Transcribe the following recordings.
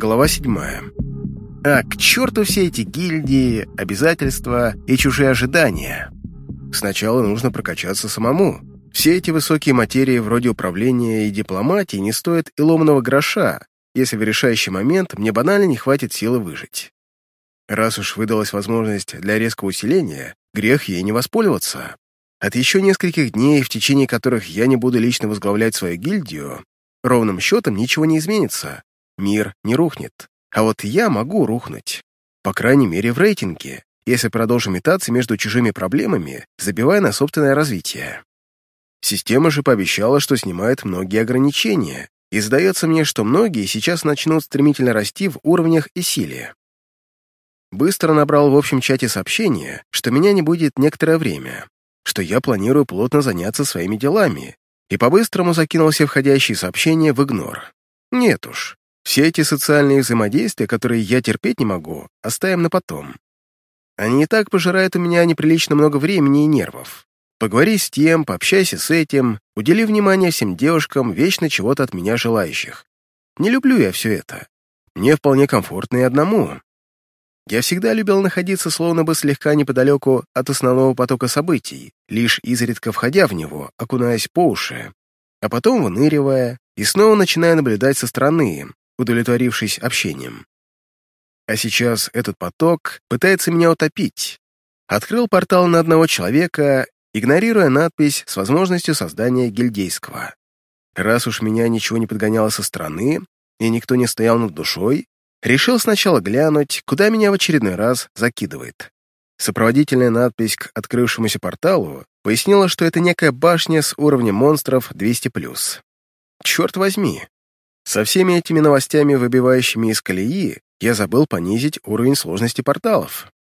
Глава седьмая. А, к черту все эти гильдии, обязательства и чужие ожидания. Сначала нужно прокачаться самому. Все эти высокие материи вроде управления и дипломатии не стоят и ломаного гроша, если в решающий момент мне банально не хватит силы выжить. Раз уж выдалась возможность для резкого усиления, грех ей не воспользоваться. От еще нескольких дней, в течение которых я не буду лично возглавлять свою гильдию, ровным счетом ничего не изменится, мир не рухнет. А вот я могу рухнуть. По крайней мере, в рейтинге, если продолжу метаться между чужими проблемами, забивая на собственное развитие. Система же пообещала, что снимает многие ограничения, и сдается мне, что многие сейчас начнут стремительно расти в уровнях и силе. Быстро набрал в общем чате сообщение, что меня не будет некоторое время, что я планирую плотно заняться своими делами, и по-быстрому закинул все входящие сообщения в игнор. Нет уж, все эти социальные взаимодействия, которые я терпеть не могу, оставим на потом. Они и так пожирают у меня неприлично много времени и нервов. Поговори с тем, пообщайся с этим, удели внимание всем девушкам, вечно чего-то от меня желающих. Не люблю я все это. Мне вполне комфортно и одному. Я всегда любил находиться словно бы слегка неподалеку от основного потока событий, лишь изредка входя в него, окунаясь по уши, а потом выныривая и снова начиная наблюдать со стороны, удовлетворившись общением. А сейчас этот поток пытается меня утопить. Открыл портал на одного человека, игнорируя надпись с возможностью создания гильдейского. Раз уж меня ничего не подгоняло со стороны, и никто не стоял над душой, решил сначала глянуть, куда меня в очередной раз закидывает. Сопроводительная надпись к открывшемуся порталу пояснила, что это некая башня с уровнем монстров 200+. Черт возьми, со всеми этими новостями, выбивающими из колеи, я забыл понизить уровень сложности порталов.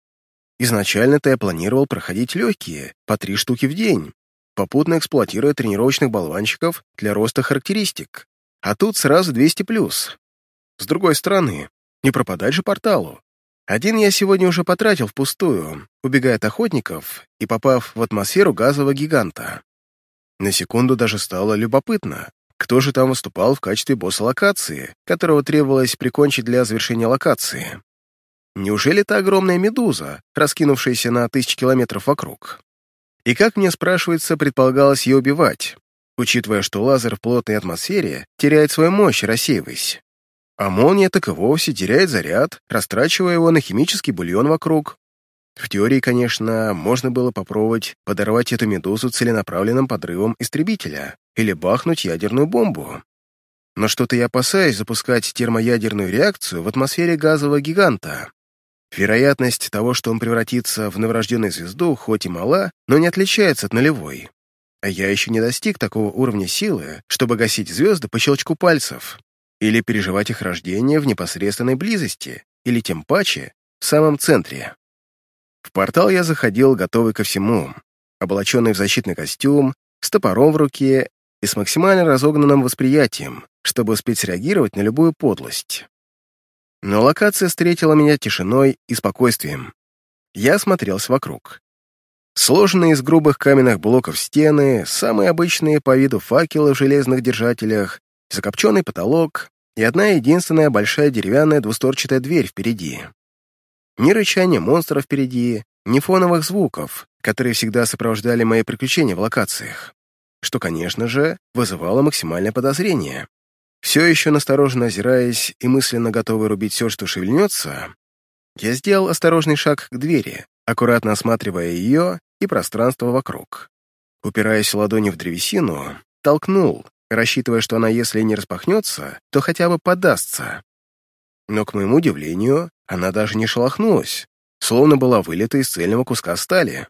Изначально-то я планировал проходить легкие, по три штуки в день, попутно эксплуатируя тренировочных болванчиков для роста характеристик. А тут сразу 200+. плюс. С другой стороны, не пропадать же порталу. Один я сегодня уже потратил впустую, убегая от охотников и попав в атмосферу газового гиганта. На секунду даже стало любопытно, кто же там выступал в качестве босса локации, которого требовалось прикончить для завершения локации? Неужели это огромная медуза, раскинувшаяся на тысячи километров вокруг? И как мне, спрашивается, предполагалось ее убивать, учитывая, что лазер в плотной атмосфере теряет свою мощь, рассеиваясь? А молния так и вовсе теряет заряд, растрачивая его на химический бульон вокруг. В теории, конечно, можно было попробовать подорвать эту медузу целенаправленным подрывом истребителя, или бахнуть ядерную бомбу. Но что-то я опасаюсь запускать термоядерную реакцию в атмосфере газового гиганта. Вероятность того, что он превратится в новорожденную звезду, хоть и мала, но не отличается от нулевой. А я еще не достиг такого уровня силы, чтобы гасить звезды по щелчку пальцев, или переживать их рождение в непосредственной близости, или тем паче, в самом центре. В портал я заходил, готовый ко всему, облаченный в защитный костюм, с топором в руке и с максимально разогнанным восприятием, чтобы успеть среагировать на любую подлость. Но локация встретила меня тишиной и спокойствием. Я осмотрелся вокруг. Сложенные из грубых каменных блоков стены, самые обычные по виду факелы в железных держателях, закопченный потолок и одна единственная большая деревянная двусторчатая дверь впереди. Ни рычания монстров впереди, ни фоновых звуков, которые всегда сопровождали мои приключения в локациях что, конечно же, вызывало максимальное подозрение. Все еще настороженно озираясь и мысленно готовый рубить все, что шевельнется, я сделал осторожный шаг к двери, аккуратно осматривая ее и пространство вокруг. Упираясь ладони в древесину, толкнул, рассчитывая, что она, если не распахнется, то хотя бы подастся. Но, к моему удивлению, она даже не шелохнулась, словно была вылита из цельного куска стали.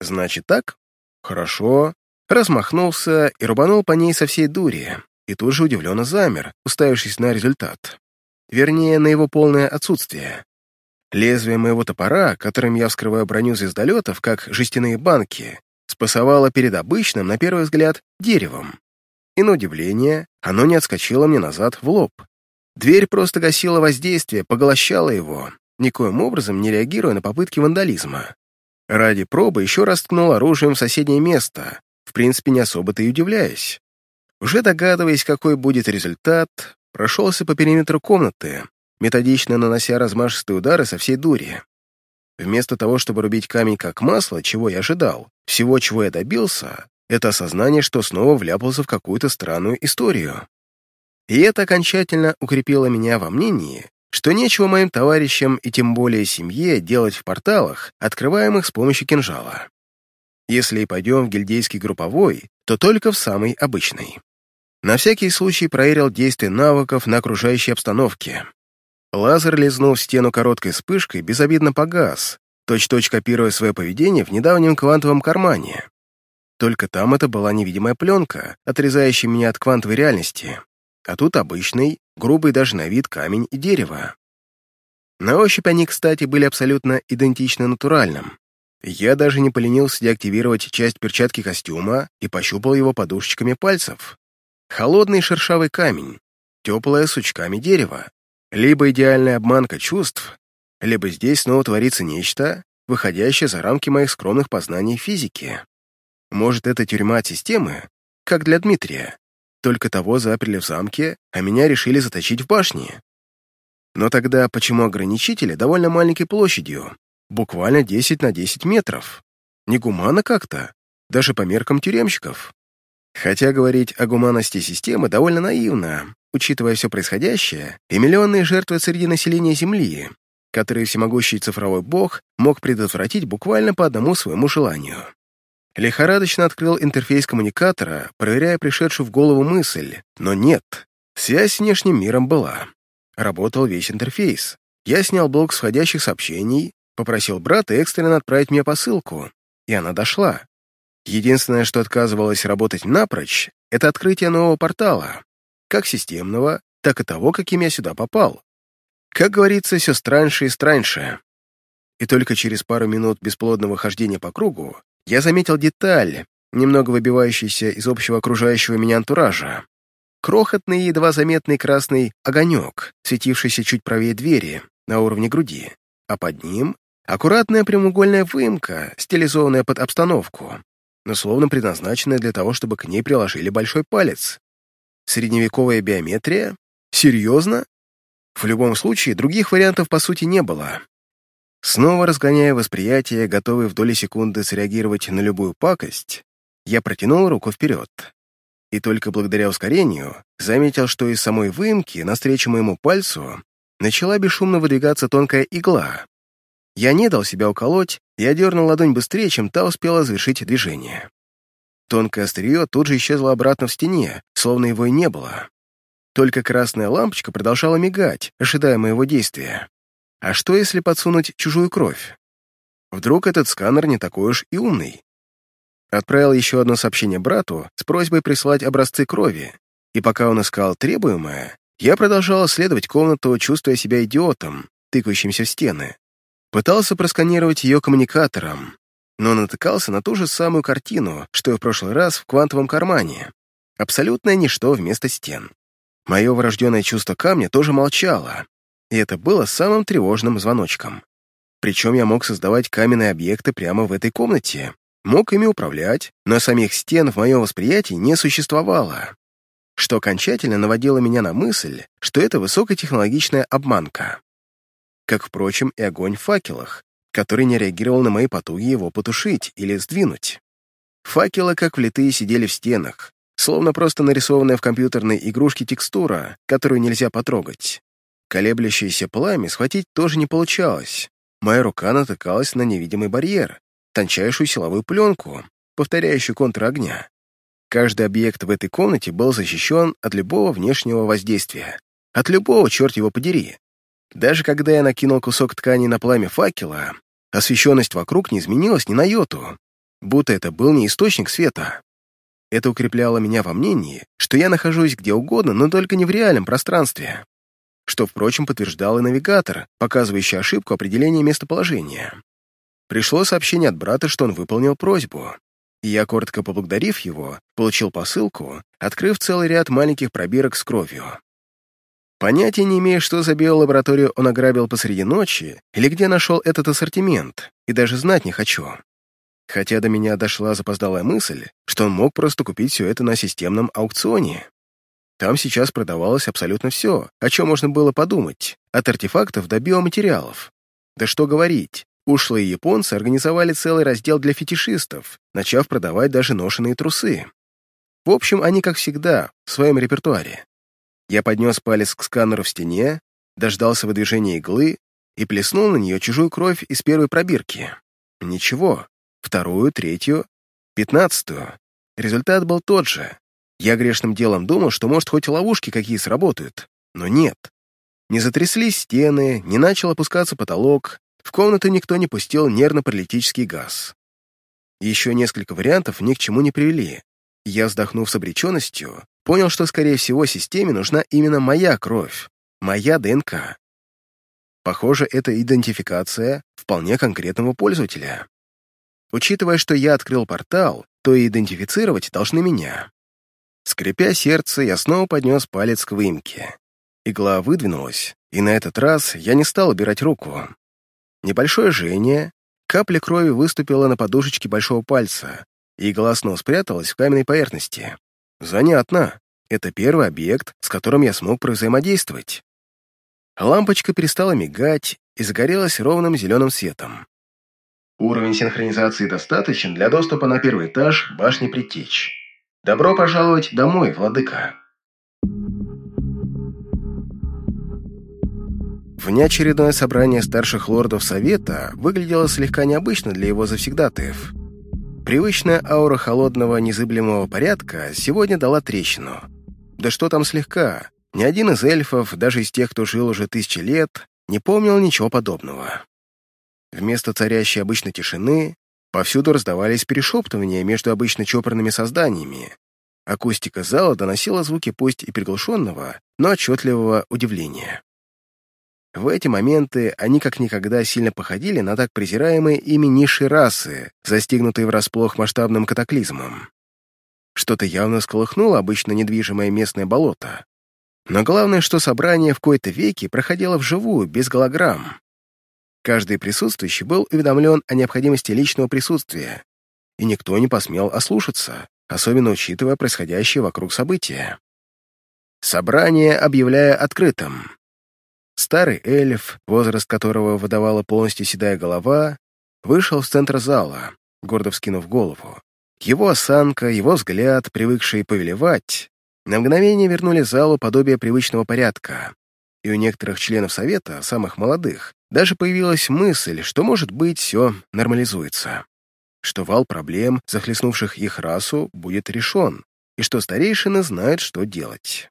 Значит так? Хорошо, размахнулся и рубанул по ней со всей дури, и тут же удивленно замер, уставившись на результат. Вернее, на его полное отсутствие. Лезвие моего топора, которым я вскрываю броню звездолетов, как жестяные банки, спасовало перед обычным, на первый взгляд, деревом. И на удивление, оно не отскочило мне назад в лоб. Дверь просто гасила воздействие, поглощала его, никоим образом не реагируя на попытки вандализма. Ради пробы еще раз ткнул оружием в соседнее место, в принципе, не особо-то и удивляюсь. Уже догадываясь, какой будет результат, прошелся по периметру комнаты, методично нанося размашистые удары со всей дури. Вместо того, чтобы рубить камень как масло, чего я ожидал, всего, чего я добился, это осознание, что снова вляпался в какую-то странную историю. И это окончательно укрепило меня во мнении, что нечего моим товарищам и тем более семье делать в порталах, открываемых с помощью кинжала. Если и пойдем в гильдейский групповой, то только в самый обычный. На всякий случай проверил действие навыков на окружающей обстановке. Лазер лизнул в стену короткой вспышкой, безобидно погас, точь-точь копируя свое поведение в недавнем квантовом кармане. Только там это была невидимая пленка, отрезающая меня от квантовой реальности, а тут обычный, грубый даже на вид камень и дерево. На ощупь они, кстати, были абсолютно идентичны натуральным. Я даже не поленился деактивировать часть перчатки костюма и пощупал его подушечками пальцев. Холодный шершавый камень, теплое сучками дерево. Либо идеальная обманка чувств, либо здесь снова творится нечто, выходящее за рамки моих скромных познаний физики. Может, это тюрьма системы, как для Дмитрия. Только того заперли в замке, а меня решили заточить в башне. Но тогда почему ограничители довольно маленькой площадью? Буквально 10 на 10 метров. Негуманно как-то, даже по меркам тюремщиков. Хотя говорить о гуманности системы довольно наивно, учитывая все происходящее и миллионные жертвы среди населения Земли, которые всемогущий цифровой бог мог предотвратить буквально по одному своему желанию. Лихорадочно открыл интерфейс коммуникатора, проверяя пришедшую в голову мысль, но нет, связь с внешним миром была. Работал весь интерфейс. Я снял блок сходящих сообщений, попросил брата экстренно отправить мне посылку, и она дошла. Единственное, что отказывалось работать напрочь, это открытие нового портала, как системного, так и того, каким я сюда попал. Как говорится, все страньше и страньше. И только через пару минут бесплодного хождения по кругу я заметил деталь, немного выбивающийся из общего окружающего меня антуража. Крохотный едва заметный красный огонек, светившийся чуть правее двери, на уровне груди, а под ним аккуратная прямоугольная выемка, стилизованная под обстановку, но словно предназначенная для того, чтобы к ней приложили большой палец. Средневековая биометрия? Серьезно? В любом случае, других вариантов по сути не было. Снова разгоняя восприятие, готовый в доли секунды среагировать на любую пакость, я протянул руку вперед. И только благодаря ускорению заметил, что из самой выемки навстречу моему пальцу начала бесшумно выдвигаться тонкая игла, я не дал себя уколоть и одернул ладонь быстрее, чем та успела завершить движение. Тонкое острие тут же исчезло обратно в стене, словно его и не было. Только красная лампочка продолжала мигать, ожидая моего действия. А что, если подсунуть чужую кровь? Вдруг этот сканер не такой уж и умный? Отправил еще одно сообщение брату с просьбой прислать образцы крови, и пока он искал требуемое, я продолжал исследовать комнату, чувствуя себя идиотом, тыкающимся в стены. Пытался просканировать ее коммуникатором, но натыкался на ту же самую картину, что и в прошлый раз в квантовом кармане. Абсолютное ничто вместо стен. Мое врожденное чувство камня тоже молчало, и это было самым тревожным звоночком. Причем я мог создавать каменные объекты прямо в этой комнате, мог ими управлять, но самих стен в моем восприятии не существовало, что окончательно наводило меня на мысль, что это высокотехнологичная обманка как, впрочем, и огонь в факелах, который не реагировал на мои потуги его потушить или сдвинуть. Факелы, как влитые, сидели в стенах, словно просто нарисованная в компьютерной игрушке текстура, которую нельзя потрогать. Колеблющееся пламя схватить тоже не получалось. Моя рука натыкалась на невидимый барьер, тончайшую силовую пленку, повторяющую контур огня. Каждый объект в этой комнате был защищен от любого внешнего воздействия. От любого, черт его подери. Даже когда я накинул кусок ткани на пламя факела, освещенность вокруг не изменилась ни на йоту, будто это был не источник света. Это укрепляло меня во мнении, что я нахожусь где угодно, но только не в реальном пространстве, что, впрочем, подтверждал и навигатор, показывающий ошибку определения местоположения. Пришло сообщение от брата, что он выполнил просьбу, и я, коротко поблагодарив его, получил посылку, открыв целый ряд маленьких пробирок с кровью. Понятия не имея, что за биолабораторию он ограбил посреди ночи, или где нашел этот ассортимент, и даже знать не хочу. Хотя до меня дошла запоздалая мысль, что он мог просто купить все это на системном аукционе. Там сейчас продавалось абсолютно все, о чем можно было подумать, от артефактов до биоматериалов. Да что говорить, ушлые японцы организовали целый раздел для фетишистов, начав продавать даже ношеные трусы. В общем, они, как всегда, в своем репертуаре. Я поднес палец к сканеру в стене, дождался выдвижения иглы и плеснул на нее чужую кровь из первой пробирки. Ничего. Вторую, третью, пятнадцатую. Результат был тот же. Я грешным делом думал, что, может, хоть ловушки какие сработают, но нет. Не затряслись стены, не начал опускаться потолок, в комнату никто не пустил нервно-паралитический газ. Еще несколько вариантов ни к чему не привели. Я, вздохнув с обреченностью, понял, что, скорее всего, системе нужна именно моя кровь, моя ДНК. Похоже, это идентификация вполне конкретного пользователя. Учитывая, что я открыл портал, то и идентифицировать должны меня. Скрипя сердце, я снова поднес палец к выемке. Игла выдвинулась, и на этот раз я не стал убирать руку. Небольшое жжение, капля крови выступила на подушечке большого пальца, и игла снова спряталась в каменной поверхности. Занятно. Это первый объект, с которым я смог взаимодействовать. Лампочка перестала мигать и загорелась ровным зеленым светом. Уровень синхронизации достаточен для доступа на первый этаж башни Притечь. Добро пожаловать домой, владыка. Внеочередное собрание старших лордов Совета выглядело слегка необычно для его завсегдатаев. Привычная аура холодного незыблемого порядка сегодня дала трещину. Да что там слегка, ни один из эльфов, даже из тех, кто жил уже тысячи лет, не помнил ничего подобного. Вместо царящей обычной тишины Повсюду раздавались перешептывания между обычно чопорными созданиями. Акустика зала доносила звуки пусть и приглушенного, но отчетливого удивления. В эти моменты они как никогда сильно походили на так презираемые ими низшие расы, застигнутые врасплох масштабным катаклизмом. Что-то явно сколыхнуло обычно недвижимое местное болото. Но главное, что собрание в кои-то веки проходило вживую, без голограмм. Каждый присутствующий был уведомлен о необходимости личного присутствия, и никто не посмел ослушаться, особенно учитывая происходящее вокруг события. Собрание объявляя открытым. Старый эльф, возраст которого выдавала полностью седая голова, вышел в центр зала, гордо вскинув голову. Его осанка, его взгляд, привыкший повелевать, на мгновение вернули залу подобие привычного порядка, и у некоторых членов совета, самых молодых, даже появилась мысль, что, может быть, все нормализуется, что вал проблем, захлестнувших их расу, будет решен, и что старейшины знают, что делать.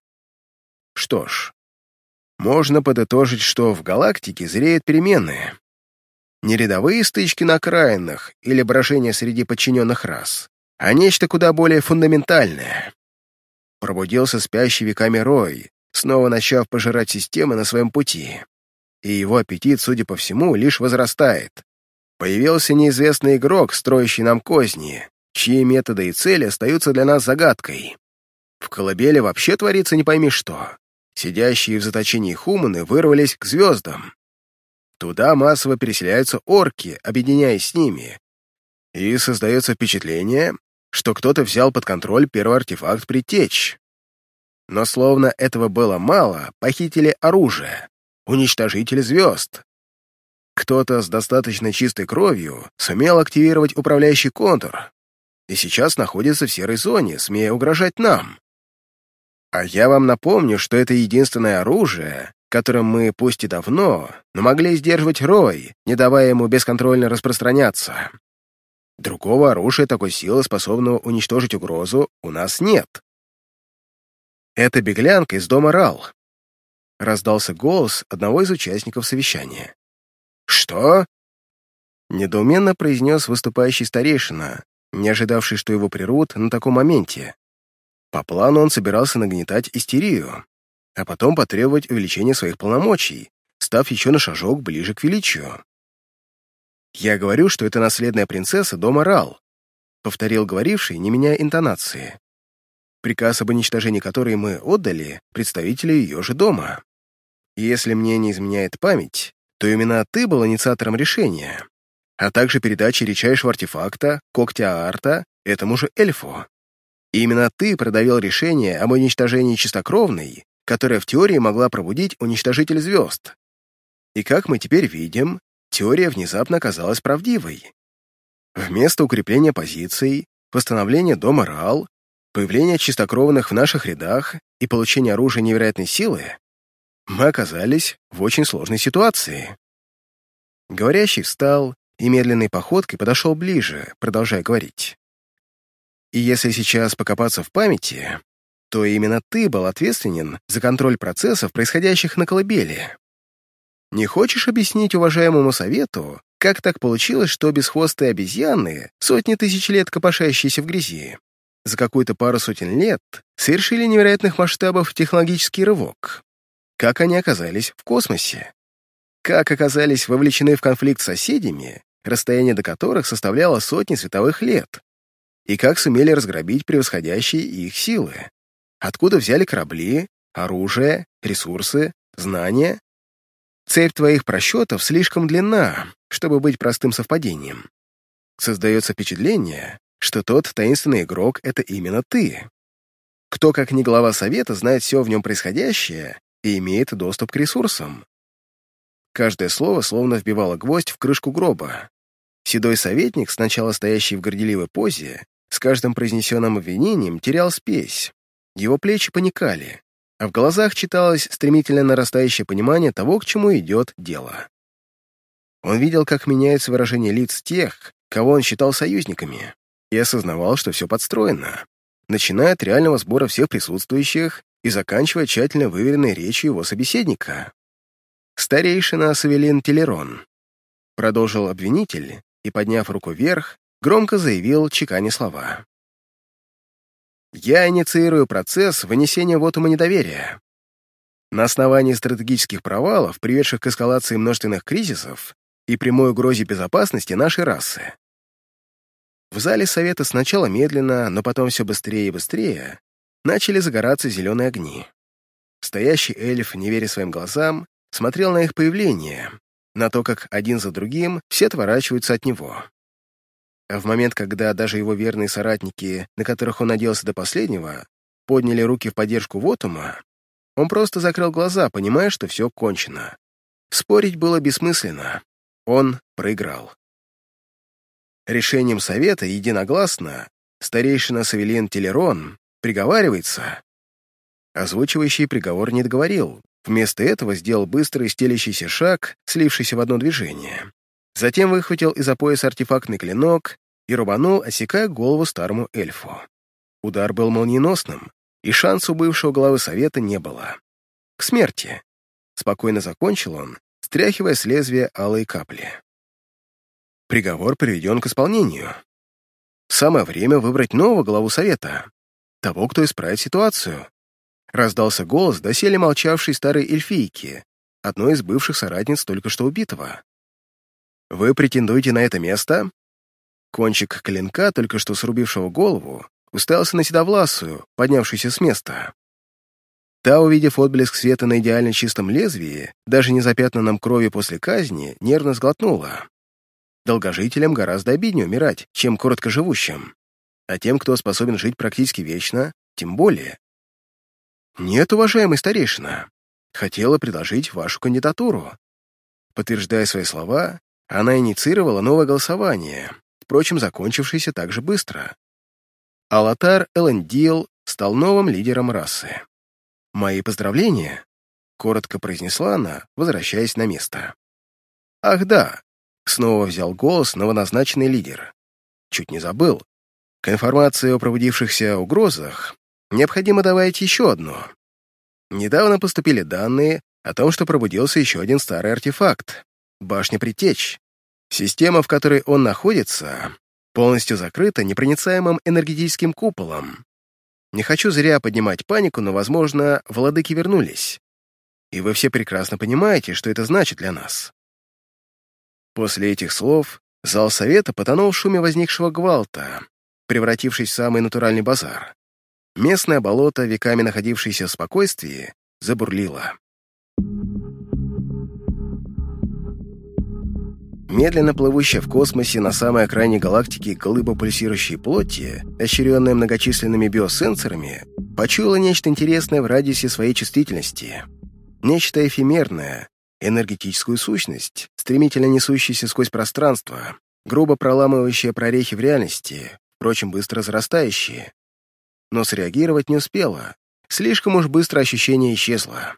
Что ж, можно подытожить, что в галактике зреют перемены. Не рядовые стычки на окраинах или брожения среди подчиненных рас, а нечто куда более фундаментальное. Пробудился спящий веками Рой, снова начав пожирать системы на своем пути и его аппетит, судя по всему, лишь возрастает. Появился неизвестный игрок, строящий нам козни, чьи методы и цели остаются для нас загадкой. В колыбели вообще творится не пойми что. Сидящие в заточении хуманы вырвались к звездам. Туда массово переселяются орки, объединяясь с ними. И создается впечатление, что кто-то взял под контроль первый артефакт Притечь. Но словно этого было мало, похитили оружие, уничтожитель звезд. Кто-то с достаточно чистой кровью сумел активировать управляющий контур и сейчас находится в серой зоне, смея угрожать нам. А я вам напомню, что это единственное оружие, которым мы, пусть и давно, но могли сдерживать Рой, не давая ему бесконтрольно распространяться. Другого оружия такой силы, способного уничтожить угрозу, у нас нет. Это беглянка из дома Рал, — раздался голос одного из участников совещания. «Что?» — недоуменно произнес выступающий старейшина, не ожидавший, что его прервут на таком моменте. По плану он собирался нагнетать истерию, а потом потребовать увеличения своих полномочий, став еще на шажок ближе к величию. «Я говорю, что это наследная принцесса дома Рал», — повторил говоривший, не меняя интонации приказ об уничтожении которой мы отдали представителю ее же дома. И если мне не изменяет память, то именно ты был инициатором решения, а также передачи редчайшего артефакта, когтя Арта, этому же эльфу. И именно ты продавил решение об уничтожении чистокровной, которая в теории могла пробудить уничтожитель звезд. И как мы теперь видим, теория внезапно оказалась правдивой. Вместо укрепления позиций, восстановления дома РАЛ, появления чистокровных в наших рядах и получения оружия невероятной силы, мы оказались в очень сложной ситуации. Говорящий встал и медленной походкой подошел ближе, продолжая говорить. И если сейчас покопаться в памяти, то именно ты был ответственен за контроль процессов, происходящих на колыбели. Не хочешь объяснить уважаемому совету, как так получилось, что бесхвостые обезьяны, сотни тысяч лет копошащиеся в грязи, за какую-то пару сотен лет совершили невероятных масштабов технологический рывок? Как они оказались в космосе? Как оказались вовлечены в конфликт с соседями, расстояние до которых составляло сотни световых лет? И как сумели разграбить превосходящие их силы? Откуда взяли корабли, оружие, ресурсы, знания? Цепь твоих просчетов слишком длинна, чтобы быть простым совпадением. Создается впечатление, что тот таинственный игрок — это именно ты. Кто, как не глава совета, знает все в нем происходящее и имеет доступ к ресурсам. Каждое слово словно вбивало гвоздь в крышку гроба. Седой советник, сначала стоящий в горделивой позе, с каждым произнесенным обвинением терял спесь. Его плечи паникали, а в глазах читалось стремительно нарастающее понимание того, к чему идет дело. Он видел, как меняется выражение лиц тех, кого он считал союзниками, и осознавал, что все подстроено, начиная от реального сбора всех присутствующих и заканчивая тщательно выверенной речью его собеседника. «Старейшина Савелин Телерон», — продолжил обвинитель и, подняв руку вверх, громко заявил, чеканя слова. «Я инициирую процесс вынесения вотума недоверия. На основании стратегических провалов, приведших к эскалации множественных кризисов и прямой угрозе безопасности нашей расы. В зале совета сначала медленно, но потом все быстрее и быстрее начали загораться зеленые огни. Стоящий эльф, не веря своим глазам, смотрел на их появление, на то, как один за другим все отворачиваются от него. А в момент, когда даже его верные соратники, на которых он надеялся до последнего, подняли руки в поддержку Вотума, он просто закрыл глаза, понимая, что все кончено. Спорить было бессмысленно. Он проиграл. Решением совета единогласно старейшина Савелин Телерон приговаривается. Озвучивающий приговор не договорил. Вместо этого сделал быстрый стелящийся шаг, слившийся в одно движение. Затем выхватил из-за пояса артефактный клинок и рубанул, осекая голову старому эльфу. Удар был молниеносным, и шанса у бывшего главы совета не было. К смерти. Спокойно закончил он, стряхивая с лезвия алые капли. Приговор приведен к исполнению. Самое время выбрать нового главу совета того, кто исправит ситуацию. Раздался голос доселе молчавшей старой эльфийки, одной из бывших соратниц только что убитого. «Вы претендуете на это место?» Кончик клинка, только что срубившего голову, уставился на седовласую, поднявшуюся с места. Та, увидев отблеск света на идеально чистом лезвии, даже не запятнанном крови после казни, нервно сглотнула. Долгожителям гораздо обиднее умирать, чем короткоживущим а тем, кто способен жить практически вечно, тем более. Нет, уважаемый старейшина, хотела предложить вашу кандидатуру. Подтверждая свои слова, она инициировала новое голосование, впрочем, закончившееся так же быстро. Алатар Элендил стал новым лидером расы. «Мои поздравления», — коротко произнесла она, возвращаясь на место. «Ах да», — снова взял голос новоназначенный лидер. «Чуть не забыл. К информации о пробудившихся угрозах необходимо добавить еще одну. Недавно поступили данные о том, что пробудился еще один старый артефакт — башня Притечь. Система, в которой он находится, полностью закрыта непроницаемым энергетическим куполом. Не хочу зря поднимать панику, но, возможно, владыки вернулись. И вы все прекрасно понимаете, что это значит для нас. После этих слов зал совета потонул в шуме возникшего гвалта, превратившись в самый натуральный базар. Местное болото, веками находившееся в спокойствии, забурлило. медленно плывущая в космосе на самой окраине галактики глыба пульсирующей плоти, ощеренная многочисленными биосенсорами, почуяла нечто интересное в радиусе своей чувствительности. Нечто эфемерное, энергетическую сущность, стремительно несущуюся сквозь пространство, грубо проламывающая прорехи в реальности, впрочем, быстро зарастающие. Но среагировать не успела. Слишком уж быстро ощущение исчезло.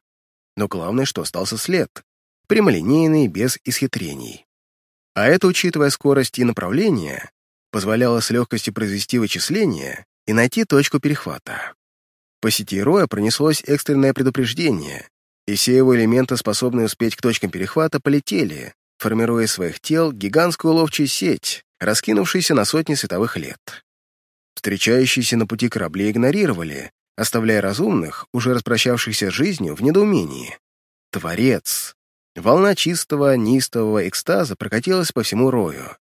Но главное, что остался след. Прямолинейный, без исхитрений. А это, учитывая скорость и направление, позволяло с легкостью произвести вычисление и найти точку перехвата. По сети Роя пронеслось экстренное предупреждение, и все его элементы, способные успеть к точкам перехвата, полетели, формируя из своих тел гигантскую ловчую сеть, раскинувшуюся на сотни световых лет. Встречающиеся на пути корабли игнорировали, оставляя разумных, уже распрощавшихся с жизнью, в недоумении. Творец, Волна чистого, неистового экстаза прокатилась по всему рою.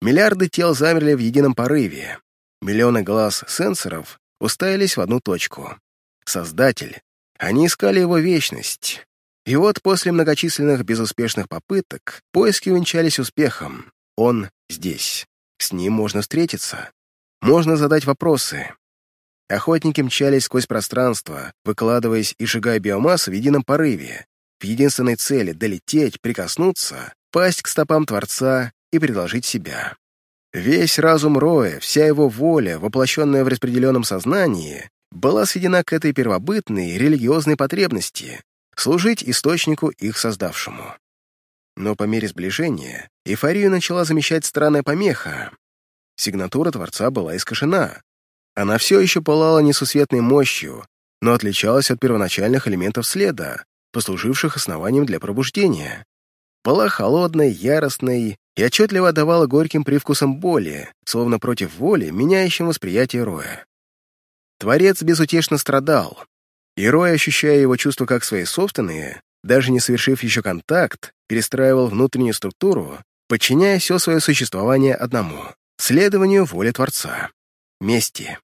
Миллиарды тел замерли в едином порыве. Миллионы глаз сенсоров уставились в одну точку. Создатель. Они искали его вечность. И вот после многочисленных безуспешных попыток поиски увенчались успехом. Он здесь. С ним можно встретиться. Можно задать вопросы. Охотники мчались сквозь пространство, выкладываясь и сжигая биомассу в едином порыве, в единственной цели — долететь, прикоснуться, пасть к стопам Творца и предложить себя. Весь разум Роя, вся его воля, воплощенная в распределенном сознании, была сведена к этой первобытной религиозной потребности — служить источнику их создавшему. Но по мере сближения эйфорию начала замещать странная помеха. Сигнатура Творца была искажена. Она все еще пылала несусветной мощью, но отличалась от первоначальных элементов следа, послуживших основанием для пробуждения. Была холодной, яростной и отчетливо отдавала горьким привкусом боли, словно против воли, меняющим восприятие Роя. Творец безутешно страдал, и Рой, ощущая его чувства как свои собственные, даже не совершив еще контакт, перестраивал внутреннюю структуру, подчиняя все свое существование одному — следованию воли Творца — мести.